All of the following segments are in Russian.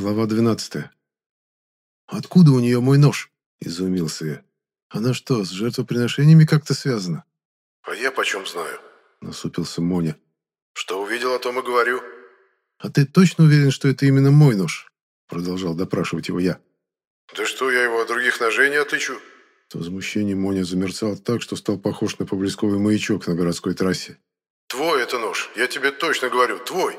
Глава 12. «Откуда у нее мой нож?» – изумился я. «Она что, с жертвоприношениями как-то связана?» «А я почем знаю?» – насупился Моня. «Что увидел, о том и говорю». «А ты точно уверен, что это именно мой нож?» – продолжал допрашивать его я. «Да что, я его от других ножей не отычу?» От возмущения Моня замерцал так, что стал похож на поблесковый маячок на городской трассе. «Твой это нож, я тебе точно говорю, твой!»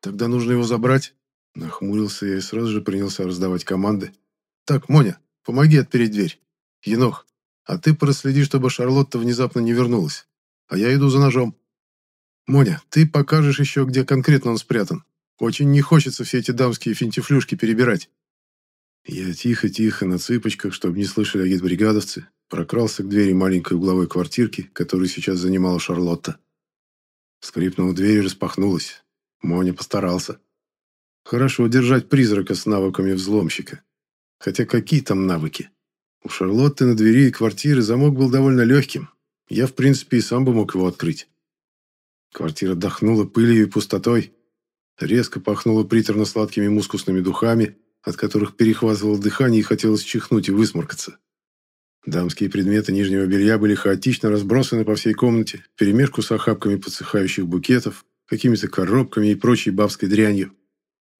«Тогда нужно его забрать?» Нахмурился я и сразу же принялся раздавать команды. «Так, Моня, помоги отпереть дверь. Енох, а ты проследи, чтобы Шарлотта внезапно не вернулась. А я иду за ножом. Моня, ты покажешь еще, где конкретно он спрятан. Очень не хочется все эти дамские финтифлюшки перебирать». Я тихо-тихо, на цыпочках, чтобы не слышали агитбригадовцы, прокрался к двери маленькой угловой квартирки, которую сейчас занимала Шарлотта. Скрипнула дверь и распахнулась. Моня постарался. Хорошо держать призрака с навыками взломщика. Хотя какие там навыки? У Шарлотты на двери и квартиры замок был довольно легким. Я, в принципе, и сам бы мог его открыть. Квартира дохнула пылью и пустотой. Резко пахнула приторно-сладкими мускусными духами, от которых перехватывало дыхание и хотелось чихнуть и высморкаться. Дамские предметы нижнего белья были хаотично разбросаны по всей комнате, перемешку с охапками подсыхающих букетов, какими-то коробками и прочей бабской дрянью.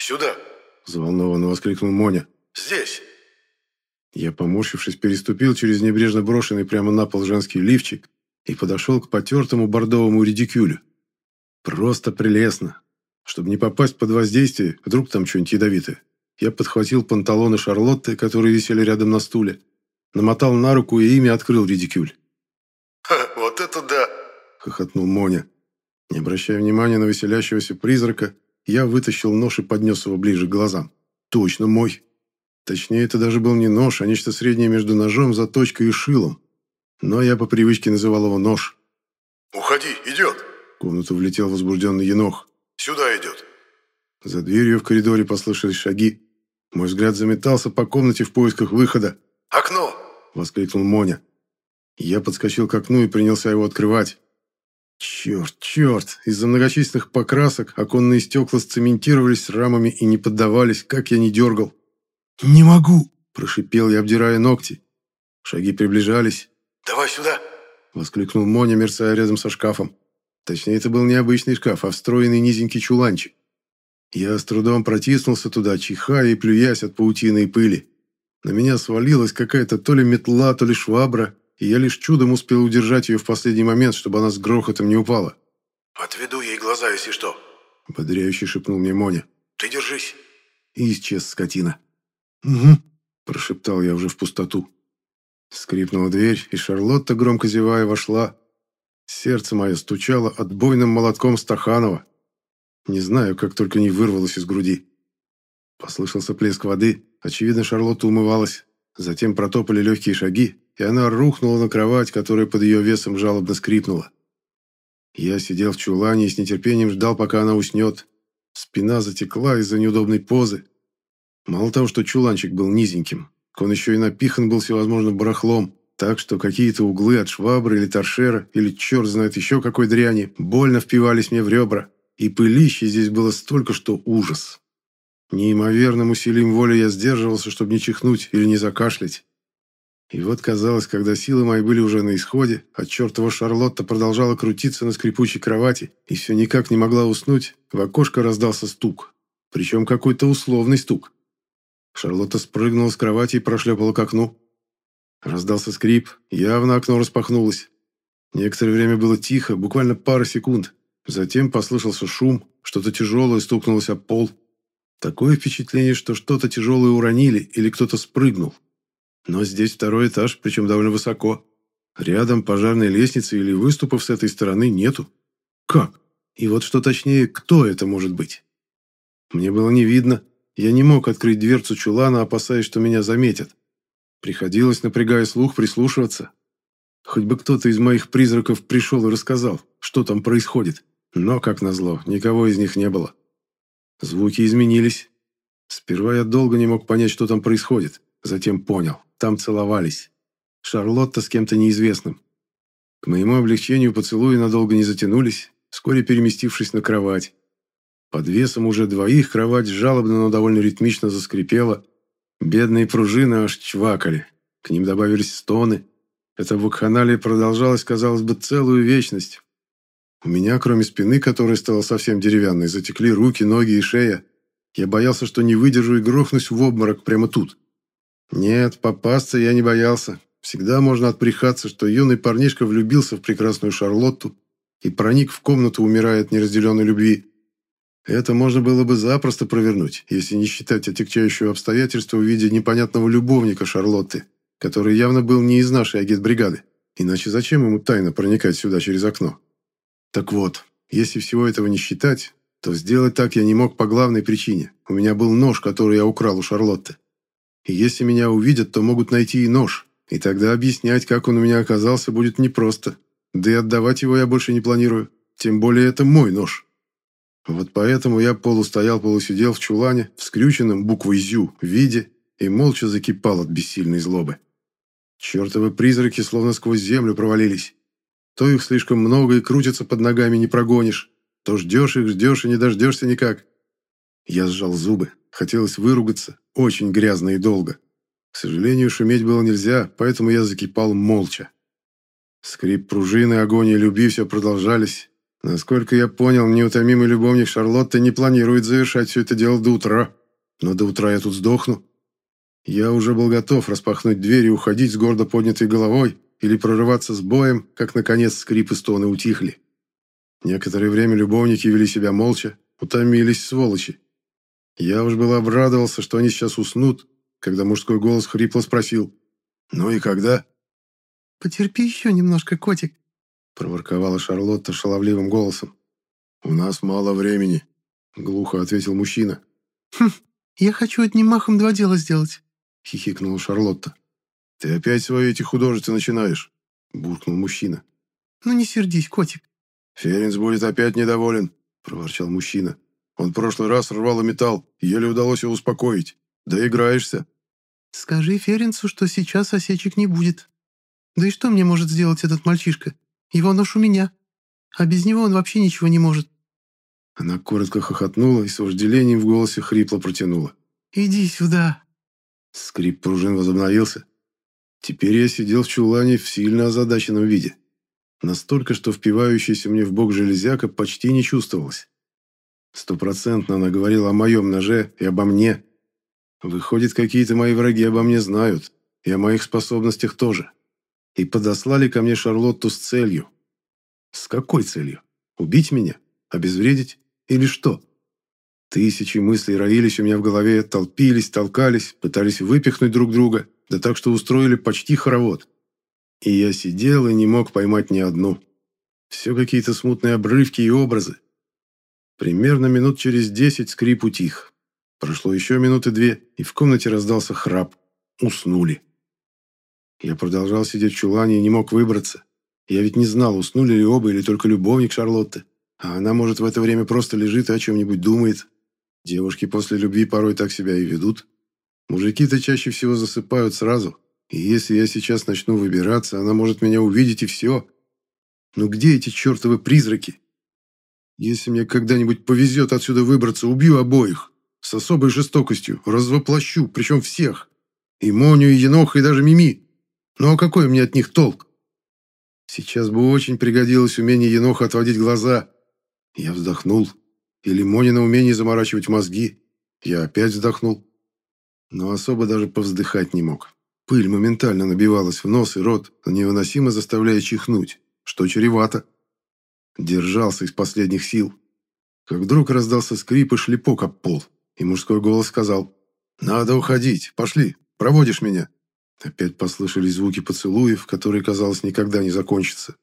«Сюда!» – взволнованно воскликнул Моня. «Здесь!» Я, поморщившись, переступил через небрежно брошенный прямо на пол женский лифчик и подошел к потертому бордовому редикюлю. Просто прелестно. Чтобы не попасть под воздействие, вдруг там что-нибудь ядовитое, я подхватил панталоны Шарлотты, которые висели рядом на стуле, намотал на руку и ими открыл редикюль. «Ха, вот это да!» – хохотнул Моня. Не обращая внимания на веселящегося призрака, я вытащил нож и поднес его ближе к глазам. Точно мой. Точнее, это даже был не нож, а нечто среднее между ножом, заточкой и шилом. Но я по привычке называл его нож. «Уходи, идет!» В комнату влетел возбужденный енох. «Сюда идет!» За дверью в коридоре послышались шаги. Мой взгляд заметался по комнате в поисках выхода. «Окно!» – воскликнул Моня. Я подскочил к окну и принялся его открывать. Черт, черт! Из-за многочисленных покрасок оконные стекла сцементировались рамами и не поддавались, как я не дергал. «Не могу!» – прошипел я, обдирая ногти. Шаги приближались. «Давай сюда!» – воскликнул Моня, мерцая рядом со шкафом. Точнее, это был не обычный шкаф, а встроенный низенький чуланчик. Я с трудом протиснулся туда, чихая и плюясь от паутины и пыли. На меня свалилась какая-то то ли метла, то ли швабра, и я лишь чудом успел удержать ее в последний момент, чтобы она с грохотом не упала. «Отведу ей глаза, если что», — ободряюще шепнул мне Моня. «Ты держись». И исчез скотина. «Угу», — прошептал я уже в пустоту. Скрипнула дверь, и Шарлотта, громко зевая, вошла. Сердце мое стучало отбойным молотком Стаханова. Не знаю, как только не вырвалось из груди. Послышался плеск воды. Очевидно, Шарлотта умывалась. Затем протопали легкие шаги, и она рухнула на кровать, которая под ее весом жалобно скрипнула. Я сидел в чулане и с нетерпением ждал, пока она уснет. Спина затекла из-за неудобной позы. Мало того, что чуланчик был низеньким, он еще и напихан был всевозможным барахлом, так что какие-то углы от швабры или торшера, или черт знает еще какой дряни, больно впивались мне в ребра, и пылища здесь было столько, что ужас. Неимоверным усилием воли я сдерживался, чтобы не чихнуть или не закашлять. И вот казалось, когда силы мои были уже на исходе, а чертова Шарлотта продолжала крутиться на скрипучей кровати и все никак не могла уснуть, в окошко раздался стук. Причем какой-то условный стук. Шарлотта спрыгнула с кровати и прошлепала к окну. Раздался скрип, явно окно распахнулось. Некоторое время было тихо, буквально пара секунд. Затем послышался шум, что-то тяжелое стукнулось об пол. Такое впечатление, что что-то тяжелое уронили или кто-то спрыгнул. Но здесь второй этаж, причем довольно высоко. Рядом пожарной лестницы или выступов с этой стороны нету. Как? И вот что точнее, кто это может быть? Мне было не видно. Я не мог открыть дверцу чулана, опасаясь, что меня заметят. Приходилось, напрягая слух, прислушиваться. Хоть бы кто-то из моих призраков пришел и рассказал, что там происходит. Но, как назло, никого из них не было. Звуки изменились. Сперва я долго не мог понять, что там происходит. Затем понял. Там целовались. Шарлотта с кем-то неизвестным. К моему облегчению поцелуи надолго не затянулись, вскоре переместившись на кровать. Под весом уже двоих кровать жалобно, но довольно ритмично заскрипела. Бедные пружины аж чвакали. К ним добавились стоны. Это вакханалия продолжалось, казалось бы, целую вечность. У меня, кроме спины, которая стала совсем деревянной, затекли руки, ноги и шея. Я боялся, что не выдержу и грохнусь в обморок прямо тут. Нет, попасться я не боялся. Всегда можно отприхаться, что юный парнишка влюбился в прекрасную Шарлотту и проник в комнату, умирая от неразделенной любви. Это можно было бы запросто провернуть, если не считать отягчающего обстоятельства в виде непонятного любовника Шарлотты, который явно был не из нашей агитбригады. Иначе зачем ему тайно проникать сюда через окно? Так вот, если всего этого не считать, то сделать так я не мог по главной причине. У меня был нож, который я украл у Шарлотты. Если меня увидят, то могут найти и нож. И тогда объяснять, как он у меня оказался, будет непросто. Да и отдавать его я больше не планирую. Тем более это мой нож. Вот поэтому я полустоял, полусидел в чулане, в скрюченном буквой «зю» виде и молча закипал от бессильной злобы. Чертовы призраки словно сквозь землю провалились. То их слишком много и крутятся под ногами, не прогонишь, то ждешь их, ждешь и не дождешься никак. Я сжал зубы, хотелось выругаться, очень грязно и долго. К сожалению, шуметь было нельзя, поэтому я закипал молча. Скрип пружины, огонь и любви все продолжались. Насколько я понял, неутомимый любовник Шарлотты не планирует завершать все это дело до утра. Но до утра я тут сдохну. Я уже был готов распахнуть дверь и уходить с гордо поднятой головой или прорываться с боем, как, наконец, скрип и стоны утихли. Некоторое время любовники вели себя молча, утомились сволочи. Я уж был обрадовался, что они сейчас уснут, когда мужской голос хрипло спросил «Ну и когда?» «Потерпи еще немножко, котик», — проворковала Шарлотта шаловливым голосом. «У нас мало времени», — глухо ответил мужчина. «Хм, я хочу одним махом два дела сделать», — хихикнула Шарлотта. «Ты опять свои эти художества начинаешь», — буркнул мужчина. «Ну не сердись, котик». «Ференц будет опять недоволен», — проворчал мужчина. «Он в прошлый раз рвал и металл, еле удалось его успокоить. Доиграешься». «Скажи Ференцу, что сейчас осечек не будет. Да и что мне может сделать этот мальчишка? Его нож у меня. А без него он вообще ничего не может». Она коротко хохотнула и с вожделением в голосе хрипло протянула. «Иди сюда». Скрип пружин возобновился. Теперь я сидел в чулане в сильно озадаченном виде. Настолько, что впивающаяся мне в бок железяка почти не чувствовалась. Стопроцентно она говорила о моем ноже и обо мне. Выходит, какие-то мои враги обо мне знают, и о моих способностях тоже. И подослали ко мне Шарлотту с целью. С какой целью? Убить меня? Обезвредить? Или что? Тысячи мыслей роились у меня в голове, толпились, толкались, пытались выпихнуть друг друга, да так что устроили почти хоровод. И я сидел и не мог поймать ни одну. Все какие-то смутные обрывки и образы. Примерно минут через десять скрип утих. Прошло еще минуты две, и в комнате раздался храп. Уснули. Я продолжал сидеть в чулане и не мог выбраться. Я ведь не знал, уснули ли оба или только любовник Шарлотты. А она, может, в это время просто лежит и о чем-нибудь думает. Девушки после любви порой так себя и ведут. Мужики-то чаще всего засыпают сразу. И если я сейчас начну выбираться, она может меня увидеть и все. Но где эти чертовы призраки? Если мне когда-нибудь повезет отсюда выбраться, убью обоих. С особой жестокостью. Развоплощу, причем всех. И Моню, и Еноха, и даже Мими. Ну а какой мне от них толк? Сейчас бы очень пригодилось умение Еноха отводить глаза. Я вздохнул. Или Монина умение заморачивать мозги. Я опять вздохнул. Но особо даже повздыхать не мог. Пыль моментально набивалась в нос и рот, невыносимо заставляя чихнуть, что чревато. Держался из последних сил. Как вдруг раздался скрип и шлепок об пол, и мужской голос сказал «Надо уходить, пошли, проводишь меня». Опять послышались звуки поцелуев, которые, казалось, никогда не закончатся.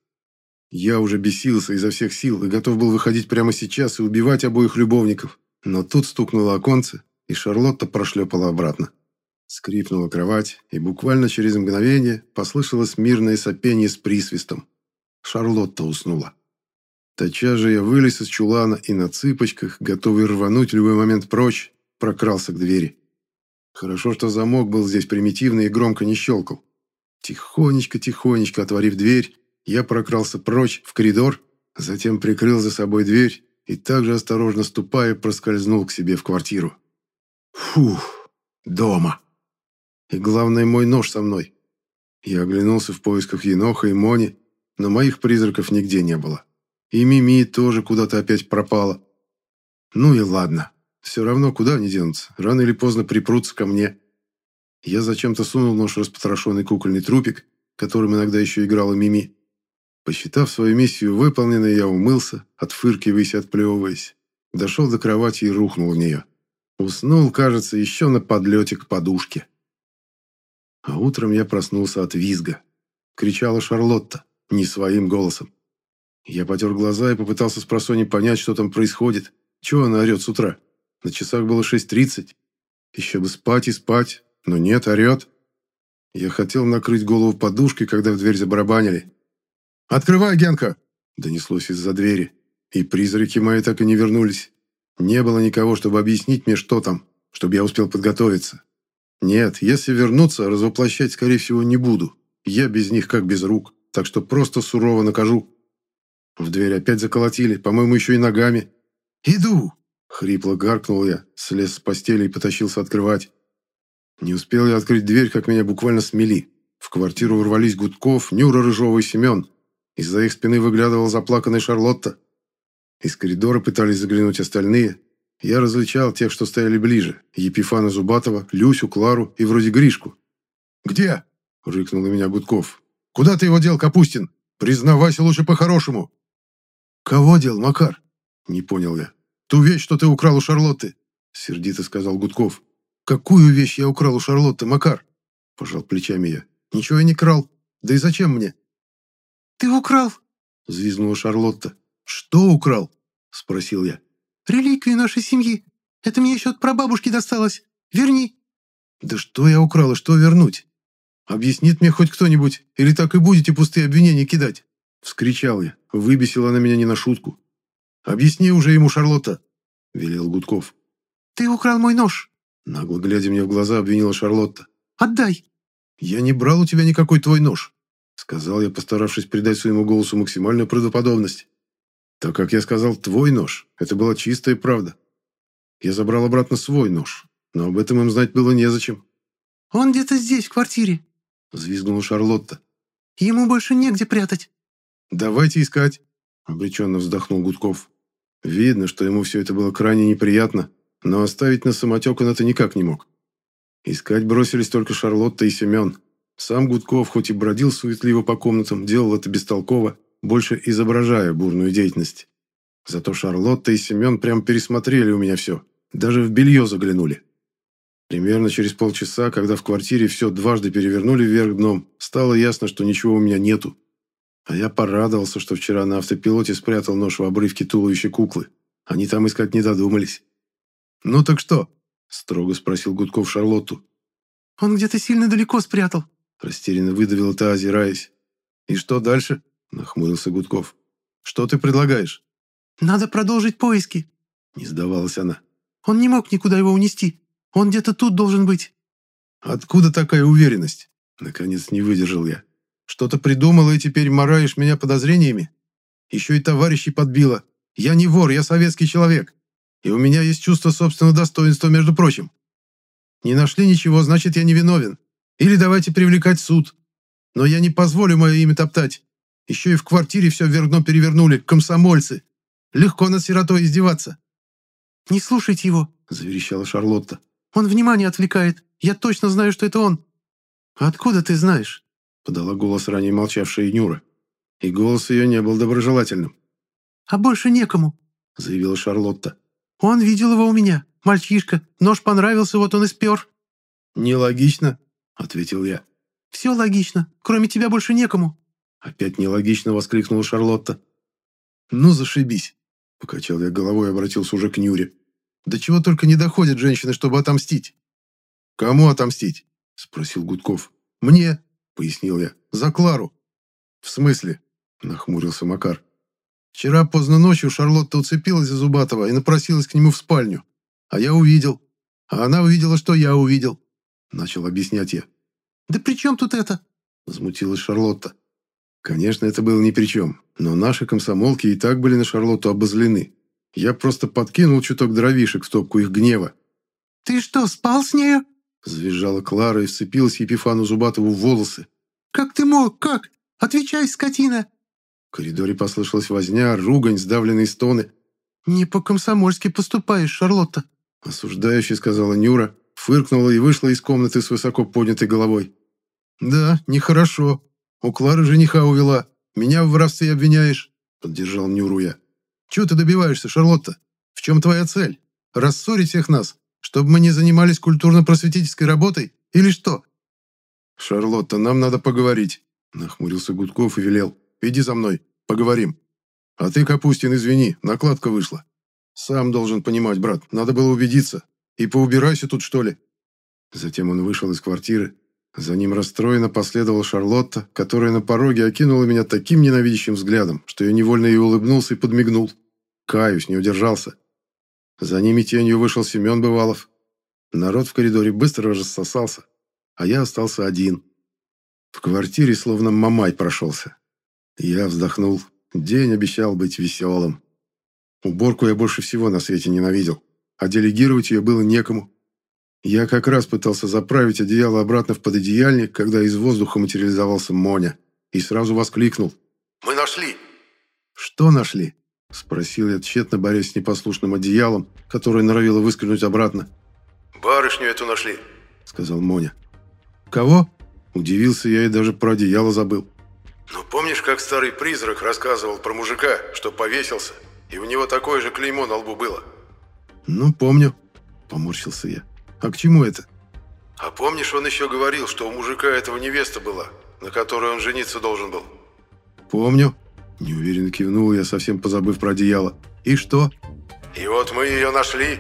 Я уже бесился изо всех сил и готов был выходить прямо сейчас и убивать обоих любовников. Но тут стукнуло оконце, и Шарлотта прошлепала обратно. Скрипнула кровать, и буквально через мгновение послышалось мирное сопение с присвистом. Шарлотта уснула. Тотчас же я вылез из чулана и на цыпочках, готовый рвануть в любой момент прочь, прокрался к двери. Хорошо, что замок был здесь примитивный и громко не щелкал. Тихонечко-тихонечко отворив дверь, я прокрался прочь, в коридор, затем прикрыл за собой дверь и также осторожно ступая проскользнул к себе в квартиру. Фух, дома. И главное, мой нож со мной. Я оглянулся в поисках Еноха и Мони, но моих призраков нигде не было. И Мими тоже куда-то опять пропала. Ну и ладно. Все равно куда они денутся? Рано или поздно припрутся ко мне. Я зачем-то сунул нож в распотрошенный кукольный трупик, которым иногда еще играла Мими. Посчитав свою миссию выполненной, я умылся, отфыркиваясь и отплевываясь. Дошел до кровати и рухнул в нее. Уснул, кажется, еще на подлете к подушке. А утром я проснулся от визга. Кричала Шарлотта, не своим голосом. Я потер глаза и попытался с просони понять, что там происходит. Чего она орет с утра? На часах было 6.30. Еще бы спать и спать, но нет, орет. Я хотел накрыть голову подушкой, когда в дверь забарабанили. «Открывай, Генка!» – донеслось из-за двери. И призраки мои так и не вернулись. Не было никого, чтобы объяснить мне, что там, чтобы я успел подготовиться. Нет, если вернуться, развоплощать, скорее всего, не буду. Я без них как без рук, так что просто сурово накажу. В дверь опять заколотили, по-моему, еще и ногами. «Иду!» — хрипло гаркнул я, слез с постели и потащился открывать. Не успел я открыть дверь, как меня буквально смели. В квартиру ворвались Гудков, Нюра, Рыжова и Семен. Из-за их спины выглядывала заплаканная Шарлотта. Из коридора пытались заглянуть остальные. Я различал тех, что стояли ближе. Епифана Зубатова, Люсю, Клару и вроде Гришку. «Где?» — рыкнул на меня Гудков. «Куда ты его дел, Капустин? Признавайся лучше по-хорошему». «Кого дел, Макар?» — не понял я. «Ту вещь, что ты украл у Шарлотты», — сердито сказал Гудков. «Какую вещь я украл у Шарлотты, Макар?» — пожал плечами я. «Ничего я не крал. Да и зачем мне?» «Ты украл?» — взвизгнула Шарлотта. «Что украл?» — спросил я. «Реликвию нашей семьи. Это мне еще от прабабушки досталось. Верни». «Да что я украл и что вернуть? Объяснит мне хоть кто-нибудь, или так и будете пустые обвинения кидать?» Вскричал я. Выбесила она меня не на шутку. «Объясни уже ему, Шарлотта», — велел Гудков. «Ты украл мой нож», — нагло глядя мне в глаза, обвинила Шарлотта. «Отдай». «Я не брал у тебя никакой твой нож», — сказал я, постаравшись придать своему голосу максимальную правдоподобность. Так как я сказал «твой нож», это была чистая правда. Я забрал обратно свой нож, но об этом им знать было незачем. «Он где-то здесь, в квартире», — взвизгнула Шарлотта. «Ему больше негде прятать». «Давайте искать», — обреченно вздохнул Гудков. Видно, что ему все это было крайне неприятно, но оставить на самотек он это никак не мог. Искать бросились только Шарлотта и Семен. Сам Гудков, хоть и бродил суетливо по комнатам, делал это бестолково, больше изображая бурную деятельность. Зато Шарлотта и Семен прям пересмотрели у меня все, даже в белье заглянули. Примерно через полчаса, когда в квартире все дважды перевернули вверх дном, стало ясно, что ничего у меня нету. А я порадовался, что вчера на автопилоте спрятал нож в обрывке туловища куклы. Они там искать не додумались. «Ну так что?» – строго спросил Гудков Шарлотту. «Он где-то сильно далеко спрятал», – растерянно выдавила та, озираясь. «И что дальше?» – нахмурился Гудков. «Что ты предлагаешь?» «Надо продолжить поиски», – не сдавалась она. «Он не мог никуда его унести. Он где-то тут должен быть». «Откуда такая уверенность?» Наконец не выдержал я. «Что-то придумала и теперь мораешь меня подозрениями? Еще и товарищей подбила. Я не вор, я советский человек. И у меня есть чувство собственного достоинства, между прочим. Не нашли ничего, значит, я не виновен. Или давайте привлекать суд. Но я не позволю мое имя топтать. Еще и в квартире все вверх перевернули, комсомольцы. Легко над сиротой издеваться». «Не слушайте его», — заверещала Шарлотта. «Он внимание отвлекает. Я точно знаю, что это он». «Откуда ты знаешь?» — подала голос ранее молчавшая Нюра. И голос ее не был доброжелательным. «А больше некому», — заявила Шарлотта. «Он видел его у меня. Мальчишка. Нож понравился, вот он и спер». «Нелогично», — ответил я. «Все логично. Кроме тебя больше некому». Опять нелогично воскликнула Шарлотта. «Ну, зашибись!» — покачал я головой и обратился уже к Нюре. «Да чего только не доходят женщины, чтобы отомстить!» «Кому отомстить?» — спросил Гудков. «Мне!» — пояснил я. «За Клару!» «В смысле?» — нахмурился Макар. «Вчера поздно ночью Шарлотта уцепилась за Зубатова и напросилась к нему в спальню. А я увидел. А она увидела, что я увидел!» Начал объяснять я. «Да при чем тут это?» — возмутилась Шарлотта. Конечно, это было ни при чем, но наши комсомолки и так были на Шарлотту обозлены. Я просто подкинул чуток дровишек в топку их гнева. «Ты что, спал с нею?» Завизжала Клара и вцепилась Епифану Зубатову в волосы. «Как ты мог? Как? Отвечай, скотина!» В коридоре послышалась возня, ругань, сдавленные стоны. «Не по-комсомольски поступаешь, Шарлотта!» Осуждающе сказала Нюра, фыркнула и вышла из комнаты с высоко поднятой головой. «Да, нехорошо. У Клары жениха увела. Меня в воровстве обвиняешь?» Поддержал Нюру я. «Чего ты добиваешься, Шарлотта? В чем твоя цель? Рассорить всех нас? Чтобы мы не занимались культурно-просветительской работой? Или что?» «Шарлотта, нам надо поговорить», — нахмурился Гудков и велел. «Иди за мной, поговорим. А ты, Капустин, извини, накладка вышла. Сам должен понимать, брат, надо было убедиться. И поубирайся тут, что ли». Затем он вышел из квартиры. За ним расстроенно последовала Шарлотта, которая на пороге окинула меня таким ненавидящим взглядом, что я невольно ей улыбнулся и подмигнул. Каюсь, не удержался. За ними тенью вышел Семен Бывалов. Народ в коридоре быстро рассосался, а я остался один. В квартире словно мамай прошелся. Я вздохнул. День обещал быть веселым. Уборку я больше всего на свете ненавидел, а делегировать ее было некому. Я как раз пытался заправить одеяло обратно в пододеяльник, когда из воздуха материализовался Моня, и сразу воскликнул. «Мы нашли!» «Что нашли?» – спросил я, тщетно борясь с непослушным одеялом, которое норовило выскользнуть обратно. «Барышню эту нашли», – сказал Моня. «Кого?» – удивился я и даже про одеяло забыл. «Ну помнишь, как старый призрак рассказывал про мужика, что повесился, и у него такое же клеймо на лбу было?» «Ну, помню», – поморщился я. «А к чему это?» «А помнишь, он еще говорил, что у мужика этого невеста была, на которой он жениться должен был?» «Помню», – неуверенно кивнул я, совсем позабыв про одеяло. «И что?» «И вот мы ее нашли!»